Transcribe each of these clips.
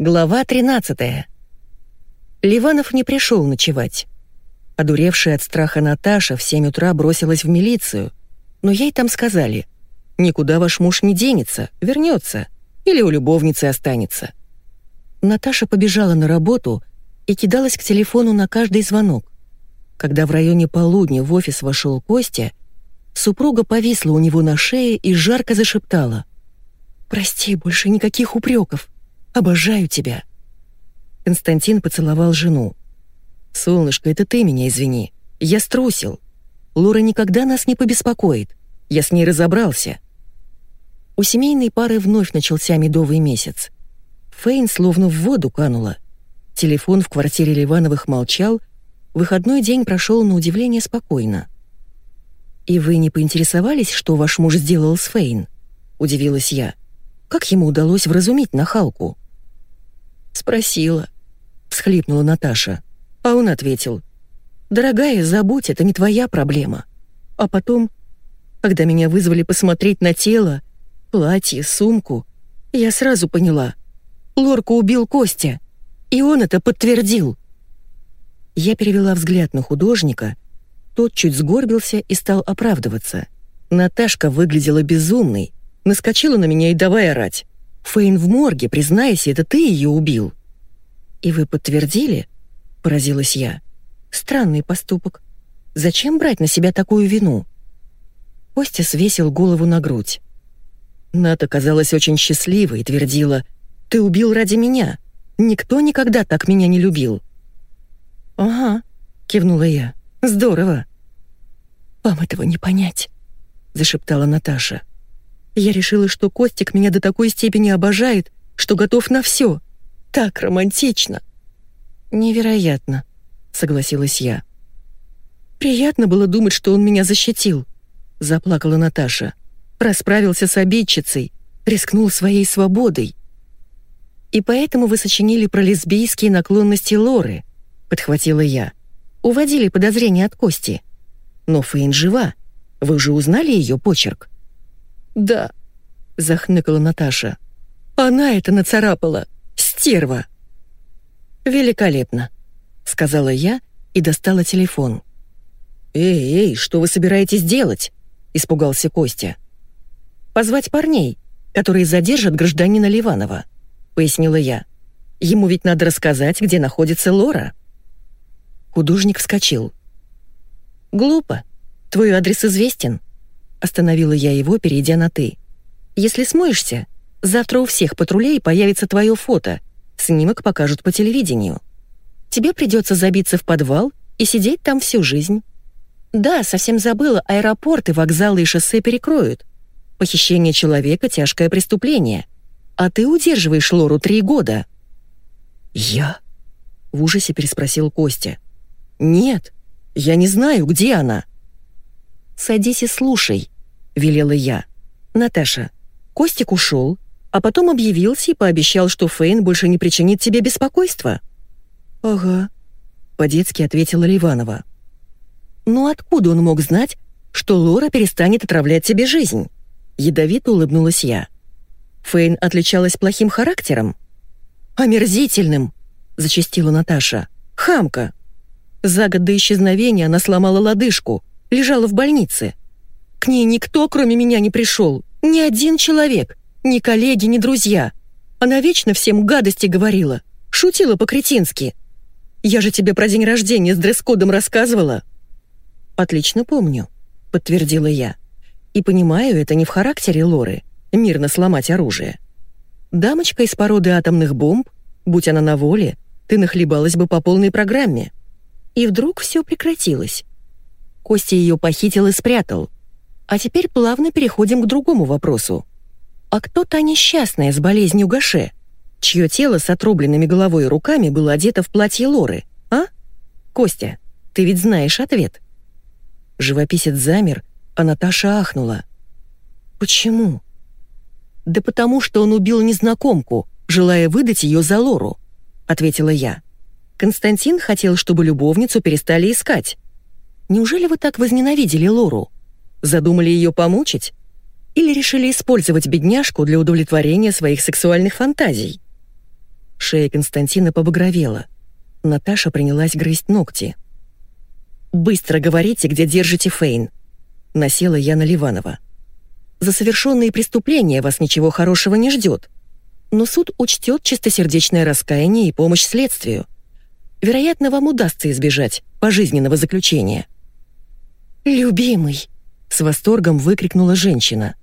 Глава 13. Ливанов не пришел ночевать. Одуревшая от страха Наташа в 7 утра бросилась в милицию, но ей там сказали, «Никуда ваш муж не денется, вернется, или у любовницы останется». Наташа побежала на работу и кидалась к телефону на каждый звонок. Когда в районе полудня в офис вошел Костя, супруга повисла у него на шее и жарко зашептала. «Прости, больше никаких упреков. Обожаю тебя». Константин поцеловал жену. «Солнышко, это ты меня извини. Я струсил. Лора никогда нас не побеспокоит. Я с ней разобрался». У семейной пары вновь начался медовый месяц. Фейн словно в воду канула. Телефон в квартире Ливановых молчал, выходной день прошел на удивление спокойно. «И вы не поинтересовались, что ваш муж сделал с Фейн?» — удивилась я. «Как ему удалось вразумить нахалку?» Спросила. Всхлипнула Наташа. А он ответил. «Дорогая, забудь, это не твоя проблема». А потом, когда меня вызвали посмотреть на тело, платье, сумку, я сразу поняла. Лорку убил Костя, и он это подтвердил. Я перевела взгляд на художника, тот чуть сгорбился и стал оправдываться. Наташка выглядела безумной, наскочила на меня и давай орать. Фейн в морге, признайся, это ты ее убил». «И вы подтвердили?» — поразилась я. «Странный поступок. Зачем брать на себя такую вину?» Костя свесил голову на грудь. Ната казалась очень счастливой и твердила, «Ты убил ради меня. Никто никогда так меня не любил». «Ага», — кивнула я, — «здорово». «Вам этого не понять», — зашептала Наташа. Я решила, что Костик меня до такой степени обожает, что готов на все. Так романтично. Невероятно, согласилась я. Приятно было думать, что он меня защитил, заплакала Наташа. Расправился с обидчицей, рискнул своей свободой. И поэтому вы сочинили про лесбийские наклонности Лоры, подхватила я. Уводили подозрения от Кости. Но Фейн жива. Вы же узнали ее почерк? «Да», — захныкала Наташа. «Она это нацарапала! Стерва!» «Великолепно», — сказала я и достала телефон. «Эй, эй, что вы собираетесь делать?» — испугался Костя. «Позвать парней, которые задержат гражданина Ливанова», — пояснила я. «Ему ведь надо рассказать, где находится Лора». Художник вскочил. «Глупо. Твой адрес известен. Остановила я его, перейдя на «ты». «Если смоешься, завтра у всех патрулей появится твое фото. Снимок покажут по телевидению. Тебе придется забиться в подвал и сидеть там всю жизнь. Да, совсем забыла, аэропорты, вокзалы и шоссе перекроют. Похищение человека — тяжкое преступление. А ты удерживаешь Лору три года». «Я?» — в ужасе переспросил Костя. «Нет, я не знаю, где она». «Садись и слушай», — велела я. «Наташа, Костик ушел, а потом объявился и пообещал, что Фейн больше не причинит тебе беспокойства». «Ага», — по-детски ответила Ливанова. «Ну откуда он мог знать, что Лора перестанет отравлять тебе жизнь?» Ядовито улыбнулась я. Фейн отличалась плохим характером? «Омерзительным!» — зачастила Наташа. «Хамка!» За год до исчезновения она сломала лодыжку, лежала в больнице. К ней никто, кроме меня, не пришел. Ни один человек. Ни коллеги, ни друзья. Она вечно всем гадости говорила. Шутила по-кретински. Я же тебе про день рождения с дресс-кодом рассказывала. «Отлично помню», — подтвердила я. «И понимаю, это не в характере Лоры — мирно сломать оружие. Дамочка из породы атомных бомб, будь она на воле, ты нахлебалась бы по полной программе». И вдруг все прекратилось. Костя ее похитил и спрятал. А теперь плавно переходим к другому вопросу. А кто та несчастная с болезнью Гаше, чье тело с отрубленными головой и руками было одето в платье Лоры, а? Костя, ты ведь знаешь ответ. Живописец замер, а Наташа ахнула. Почему? Да потому что он убил незнакомку, желая выдать ее за Лору, ответила я. Константин хотел, чтобы любовницу перестали искать. Неужели вы так возненавидели Лору? Задумали ее помучить? Или решили использовать бедняжку для удовлетворения своих сексуальных фантазий? Шея Константина побагровела. Наташа принялась грызть ногти. «Быстро говорите, где держите Фейн», — насела я на Ливанова. «За совершенные преступления вас ничего хорошего не ждет, но суд учтет чистосердечное раскаяние и помощь следствию. Вероятно, вам удастся избежать пожизненного заключения». «Любимый!» — с восторгом выкрикнула женщина.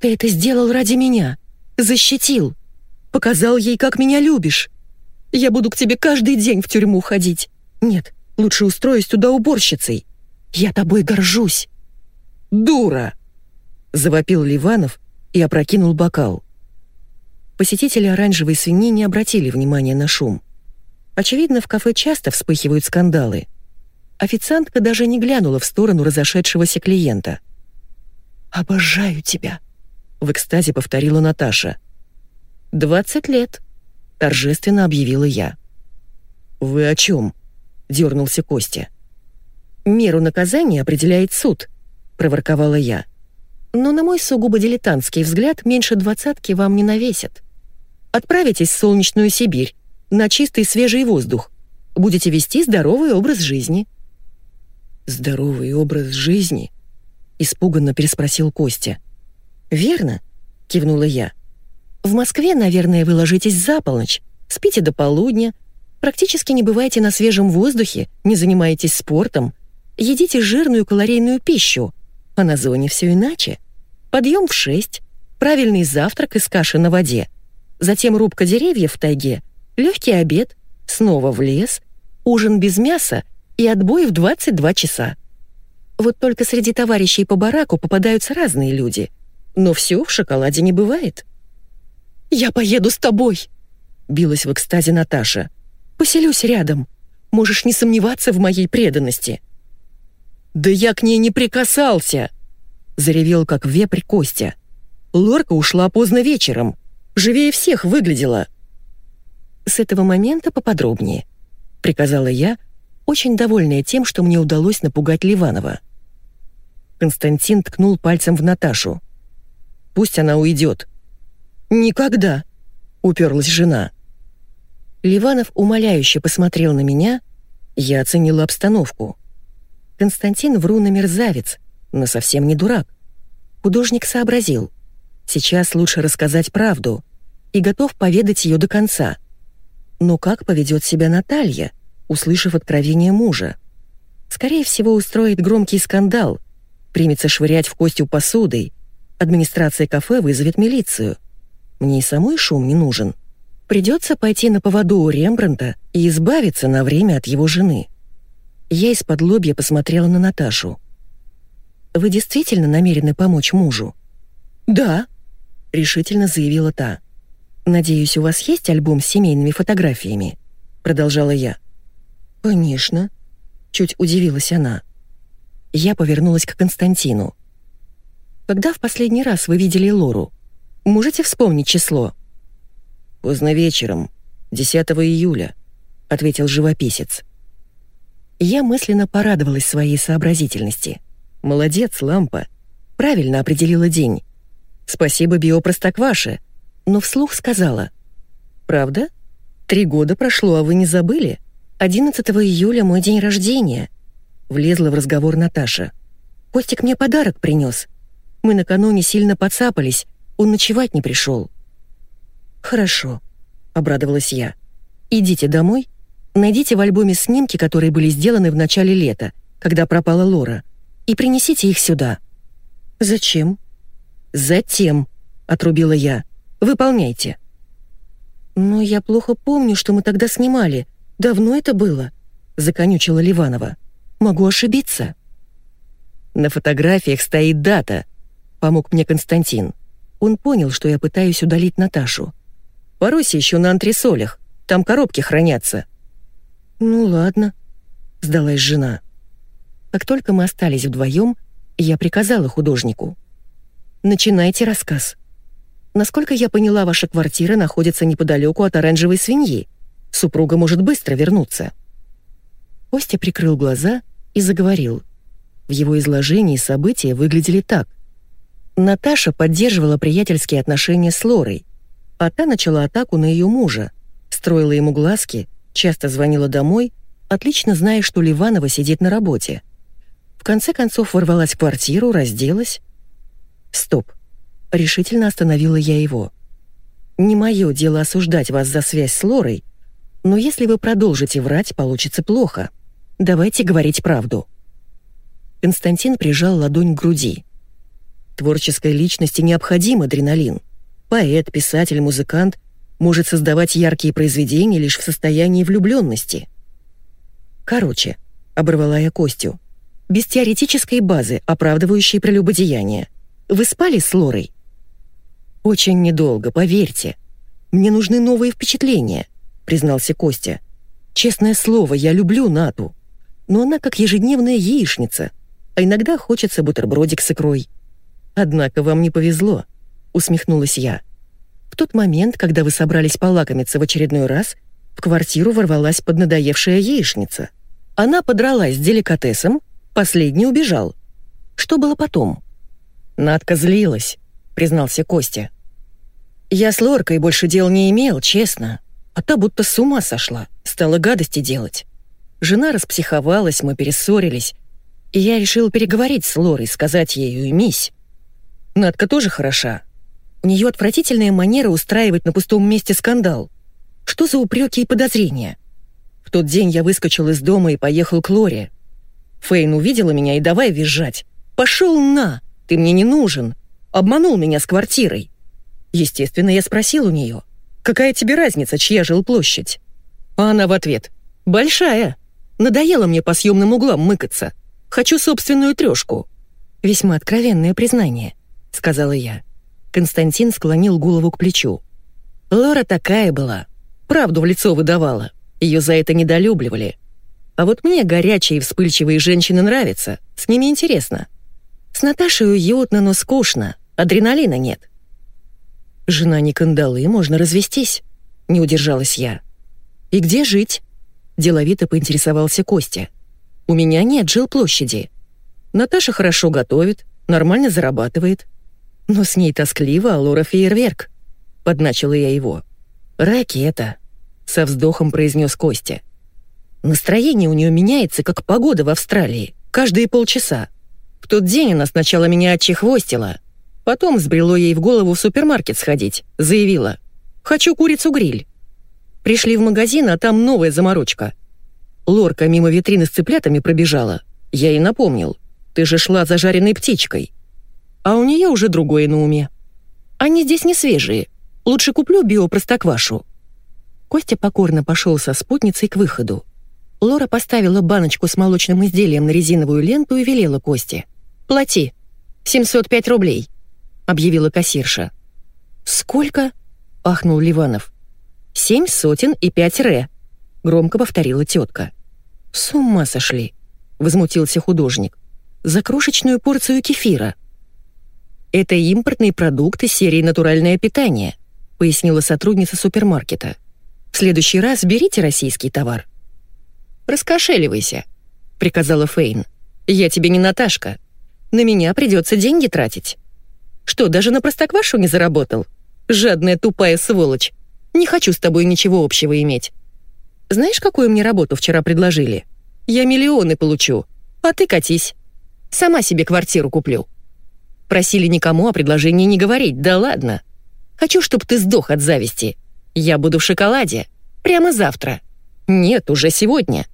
«Ты это сделал ради меня! Защитил! Показал ей, как меня любишь! Я буду к тебе каждый день в тюрьму ходить! Нет, лучше устроюсь туда уборщицей! Я тобой горжусь!» «Дура!» — завопил Ливанов и опрокинул бокал. Посетители оранжевой свиньи не обратили внимания на шум. Очевидно, в кафе часто вспыхивают скандалы. Официантка даже не глянула в сторону разошедшегося клиента. «Обожаю тебя», — в экстазе повторила Наташа. «Двадцать лет», — торжественно объявила я. «Вы о чем?» — дернулся Костя. «Меру наказания определяет суд», — проворковала я. «Но на мой сугубо дилетантский взгляд меньше двадцатки вам не навесят. Отправитесь в солнечную Сибирь, на чистый свежий воздух. Будете вести здоровый образ жизни». «Здоровый образ жизни?» — испуганно переспросил Костя. «Верно», — кивнула я. «В Москве, наверное, вы ложитесь за полночь, спите до полудня, практически не бываете на свежем воздухе, не занимаетесь спортом, едите жирную калорийную пищу, а на зоне все иначе. Подъем в шесть, правильный завтрак из каши на воде, затем рубка деревьев в тайге — легкий обед, снова в лес, ужин без мяса и отбой в 22 часа. Вот только среди товарищей по бараку попадаются разные люди, но все в шоколаде не бывает. «Я поеду с тобой!» — билась в экстазе Наташа. «Поселюсь рядом. Можешь не сомневаться в моей преданности». «Да я к ней не прикасался!» — заревел как вепрь Костя. Лорка ушла поздно вечером. Живее всех выглядела. «С этого момента поподробнее», — приказала я, очень довольная тем, что мне удалось напугать Ливанова. Константин ткнул пальцем в Наташу. «Пусть она уйдет». «Никогда», — уперлась жена. Ливанов умоляюще посмотрел на меня, я оценила обстановку. Константин вруна мерзавец, но совсем не дурак. Художник сообразил. Сейчас лучше рассказать правду и готов поведать ее до конца — но как поведет себя Наталья, услышав откровение мужа? Скорее всего, устроит громкий скандал, примется швырять в Костю посудой, администрация кафе вызовет милицию. Мне и самой шум не нужен. Придется пойти на поводу у Рембранта и избавиться на время от его жены. Я из-под лобья посмотрела на Наташу. «Вы действительно намерены помочь мужу?» «Да», — решительно заявила та. «Надеюсь, у вас есть альбом с семейными фотографиями?» — продолжала я. «Конечно», — чуть удивилась она. Я повернулась к Константину. «Когда в последний раз вы видели Лору? Можете вспомнить число?» «Поздно вечером, 10 июля», — ответил живописец. Я мысленно порадовалась своей сообразительности. «Молодец, лампа. Правильно определила день. Спасибо биопростокваше но вслух сказала. «Правда? Три года прошло, а вы не забыли? 11 июля мой день рождения». Влезла в разговор Наташа. «Костик мне подарок принес. Мы накануне сильно подцапались, он ночевать не пришел». «Хорошо», — обрадовалась я. «Идите домой, найдите в альбоме снимки, которые были сделаны в начале лета, когда пропала Лора, и принесите их сюда». «Зачем?» «Затем», — отрубила я. Выполняйте». «Но я плохо помню, что мы тогда снимали. Давно это было», — законючила Ливанова. «Могу ошибиться». «На фотографиях стоит дата», — помог мне Константин. Он понял, что я пытаюсь удалить Наташу. «Поройся еще на антресолях, там коробки хранятся». «Ну ладно», — сдалась жена. Как только мы остались вдвоем, я приказала художнику. «Начинайте рассказ». Насколько я поняла, ваша квартира находится неподалеку от оранжевой свиньи. Супруга может быстро вернуться». Костя прикрыл глаза и заговорил. В его изложении события выглядели так. Наташа поддерживала приятельские отношения с Лорой, а та начала атаку на ее мужа, строила ему глазки, часто звонила домой, отлично зная, что Ливанова сидит на работе. В конце концов ворвалась в квартиру, разделась. «Стоп!» — решительно остановила я его. «Не мое дело осуждать вас за связь с Лорой, но если вы продолжите врать, получится плохо. Давайте говорить правду». Константин прижал ладонь к груди. Творческой личности необходим адреналин. Поэт, писатель, музыкант может создавать яркие произведения лишь в состоянии влюбленности. Короче, оборвала я Костю, без теоретической базы, оправдывающей прелюбодеяние. Вы спали с Лорой? Очень недолго, поверьте. Мне нужны новые впечатления, признался Костя. Честное слово, я люблю Нату. Но она как ежедневная яичница, а иногда хочется бутербродик с икрой. Однако вам не повезло, усмехнулась я. В тот момент, когда вы собрались полакомиться в очередной раз, в квартиру ворвалась поднадоевшая яичница. Она подралась с деликатесом, последний убежал. Что было потом? Надка злилась, признался Костя. Я с Лоркой больше дел не имел, честно. А та будто с ума сошла, стала гадости делать. Жена распсиховалась, мы перессорились. И я решил переговорить с Лорой, сказать ей «уймись». Надка тоже хороша, у нее отвратительная манера устраивать на пустом месте скандал. Что за упреки и подозрения? В тот день я выскочил из дома и поехал к Лоре. Фейн увидела меня и давай визжать. «Пошел на! Ты мне не нужен!» Обманул меня с квартирой. Естественно, я спросил у нее, «Какая тебе разница, чья жилплощадь?» Она в ответ, «Большая. Надоело мне по съемным углам мыкаться. Хочу собственную трешку». «Весьма откровенное признание», — сказала я. Константин склонил голову к плечу. Лора такая была. Правду в лицо выдавала. Ее за это недолюбливали. А вот мне горячие и вспыльчивые женщины нравятся. С ними интересно. С Наташей уютно, но скучно. Адреналина нет. Жена не кандалы, можно развестись. Не удержалась я. И где жить? Деловито поинтересовался Костя. У меня нет жилплощади. Наташа хорошо готовит, нормально зарабатывает. Но с ней тоскливо, а Лора фейерверк. Подначила я его. «Ракета», — со вздохом произнес Костя. Настроение у нее меняется, как погода в Австралии, каждые полчаса. В тот день она сначала меня отчехвостила, потом сбрело ей в голову в супермаркет сходить, заявила «Хочу курицу-гриль». Пришли в магазин, а там новая заморочка. Лорка мимо витрины с цыплятами пробежала. Я ей напомнил. «Ты же шла за жареной птичкой» а у нее уже другое на уме. Они здесь не свежие. Лучше куплю биопростоквашу». Костя покорно пошел со спутницей к выходу. Лора поставила баночку с молочным изделием на резиновую ленту и велела Косте. «Плати. 705 рублей», — объявила кассирша. «Сколько?» — ахнул Ливанов. «Семь сотен и пять ре», — громко повторила тетка. «С ума сошли», — возмутился художник. «За крошечную порцию кефира». «Это импортный продукт из серии «Натуральное питание», пояснила сотрудница супермаркета. «В следующий раз берите российский товар». «Раскошеливайся», — приказала Фейн. «Я тебе не Наташка. На меня придется деньги тратить». «Что, даже на простоквашу не заработал? Жадная тупая сволочь. Не хочу с тобой ничего общего иметь. Знаешь, какую мне работу вчера предложили? Я миллионы получу, а ты катись. Сама себе квартиру куплю». Просили никому о предложении не говорить, да ладно. Хочу, чтобы ты сдох от зависти. Я буду в шоколаде. Прямо завтра. Нет, уже сегодня.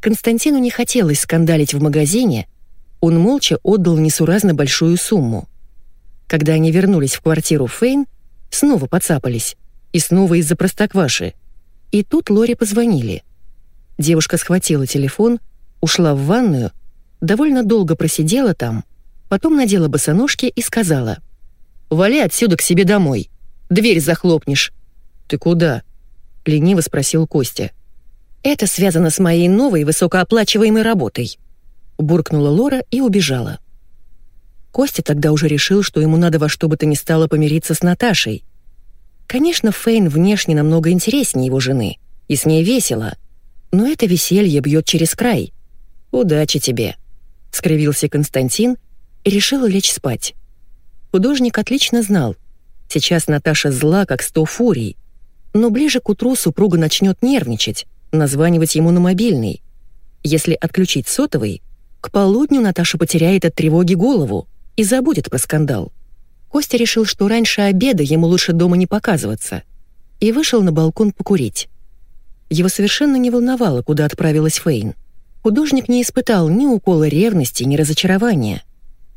Константину не хотелось скандалить в магазине. Он молча отдал несуразно большую сумму. Когда они вернулись в квартиру Фейн, снова подцапались. И снова из-за простокваши. И тут Лоре позвонили. Девушка схватила телефон, ушла в ванную, довольно долго просидела там — потом надела босоножки и сказала. «Вали отсюда к себе домой. Дверь захлопнешь». «Ты куда?» — лениво спросил Костя. «Это связано с моей новой высокооплачиваемой работой», — буркнула Лора и убежала. Костя тогда уже решил, что ему надо во что бы то ни стало помириться с Наташей. Конечно, Фейн внешне намного интереснее его жены, и с ней весело, но это веселье бьет через край. «Удачи тебе», — скривился Константин и решила лечь спать. Художник отлично знал. Сейчас Наташа зла, как сто фурий. Но ближе к утру супруга начнет нервничать, названивать ему на мобильный. Если отключить сотовый, к полудню Наташа потеряет от тревоги голову и забудет про скандал. Костя решил, что раньше обеда ему лучше дома не показываться, и вышел на балкон покурить. Его совершенно не волновало, куда отправилась Фейн. Художник не испытал ни укола ревности, ни разочарования.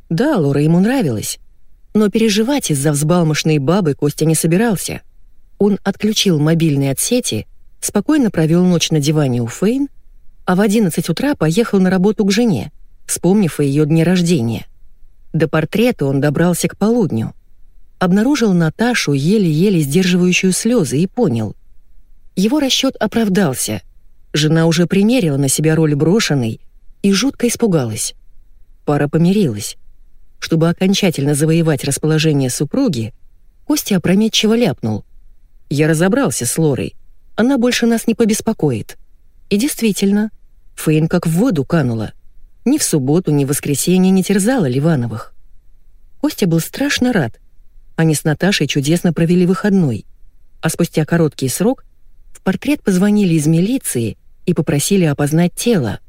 Да, Лора ему нравилась, но переживать из-за взбалмошной бабы Костя не собирался. Он отключил мобильный от сети, спокойно провел ночь на диване у Фейн, а в 11 утра поехал на работу к жене, вспомнив о ее дне рождения. До портрета он добрался к полудню. Обнаружил Наташу, еле-еле сдерживающую слезы, и понял. Его расчет оправдался. Жена уже примерила на себя роль брошенной и жутко испугалась. Пара помирилась. Чтобы окончательно завоевать расположение супруги, Костя опрометчиво ляпнул. «Я разобрался с Лорой. Она больше нас не побеспокоит». И действительно, Фейн как в воду канула — ни в субботу, ни в воскресенье не терзала Ливановых. Костя был страшно рад. Они с Наташей чудесно провели выходной. А спустя короткий срок в портрет позвонили из милиции и попросили опознать тело.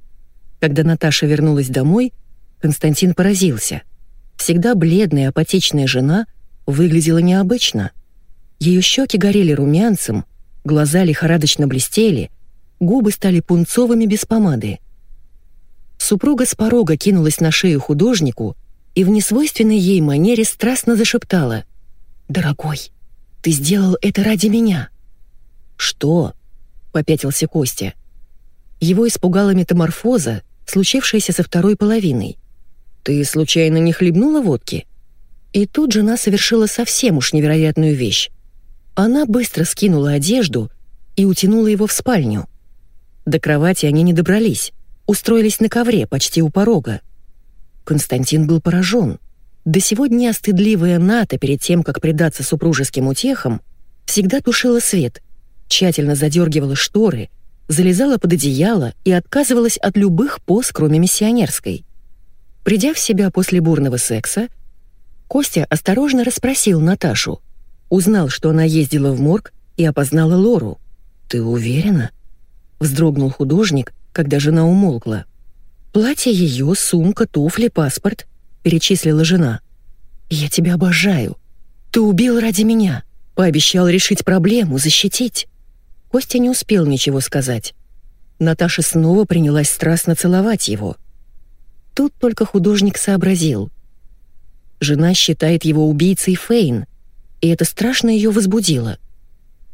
Когда Наташа вернулась домой, Константин поразился. Всегда бледная, апатичная жена выглядела необычно. Ее щеки горели румянцем, глаза лихорадочно блестели, губы стали пунцовыми без помады. Супруга с порога кинулась на шею художнику и в несвойственной ей манере страстно зашептала. «Дорогой, ты сделал это ради меня». «Что?» — попятился Костя. Его испугала метаморфоза, случившаяся со второй половиной. «Ты случайно не хлебнула водки?» И тут жена совершила совсем уж невероятную вещь. Она быстро скинула одежду и утянула его в спальню. До кровати они не добрались устроились на ковре почти у порога. Константин был поражен. До сегодня стыдливая Ната перед тем, как предаться супружеским утехам, всегда тушила свет, тщательно задергивала шторы, залезала под одеяло и отказывалась от любых поз, кроме миссионерской. Придя в себя после бурного секса, Костя осторожно расспросил Наташу. Узнал, что она ездила в морг и опознала Лору. «Ты уверена?» Вздрогнул художник, когда жена умолкла. «Платье ее, сумка, туфли, паспорт», — перечислила жена. «Я тебя обожаю. Ты убил ради меня. Пообещал решить проблему, защитить». Костя не успел ничего сказать. Наташа снова принялась страстно целовать его. Тут только художник сообразил. Жена считает его убийцей Фейн, и это страшно ее возбудило.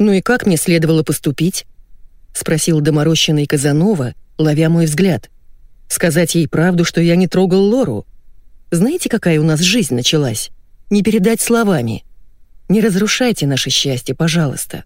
«Ну и как мне следовало поступить?» — спросил доморощенный Казанова, ловя мой взгляд. Сказать ей правду, что я не трогал Лору? Знаете, какая у нас жизнь началась? Не передать словами. Не разрушайте наше счастье, пожалуйста.